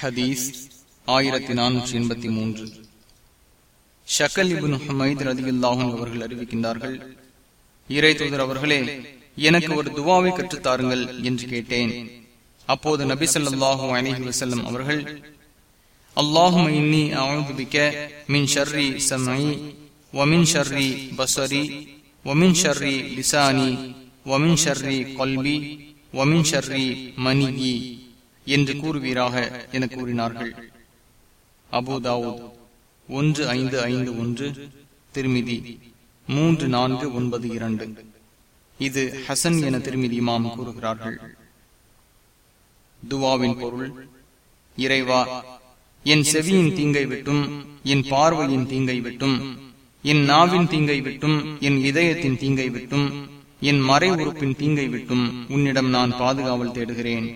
ஹதீஸ் ஆயிரத்தி நானூற்றி எண்பத்தி மூன்று. ஷக்கல் இபுன் ஹமைத் ரதியுல்லாஹும் அவர்கள் அறிவிக்கின்றார்கள் இறை தூதர் அவர்களே எனக்கு ஒரு துவாவை கற்றுத்தாருங்கள் என்று கேட்டேன். அப்போது நபி சொல்லாஹு அலஹி வசல்லம் அவர்கள் அல்லாஹும் இன்னி அவுதுபிக்க மின் ஷர்ரி சமை வமின் ஷர்ரி பசரி வமின் ஷர்ரி லிசானி வமின் ஷர்ரி கொல்வி வமின் ஷர்ரி மணிகி என்று கூறுவீராக என கூறினார்கள். அபுதாவுத் ஒன்று ஐந்து ஐந்து ஒன்று திருமிதி மூன்று நான்கு ஒன்பது இரண்டு. இது ஹசன் என திருமிதி இமாம் கூறுகிறார்கள். துவாவின் பொருள் இறைவா என் செவியின் தீங்கை விட்டும் என் பார்வையின் தீங்கை விட்டும் என் நாவின் தீங்கை விட்டும் என் இதயத்தின் தீங்கை விட்டும் என் மறை உறுப்பின் தீங்கை விட்டும் உன்னிடம் நான் பாதுகாவல் தேடுகிறேன்.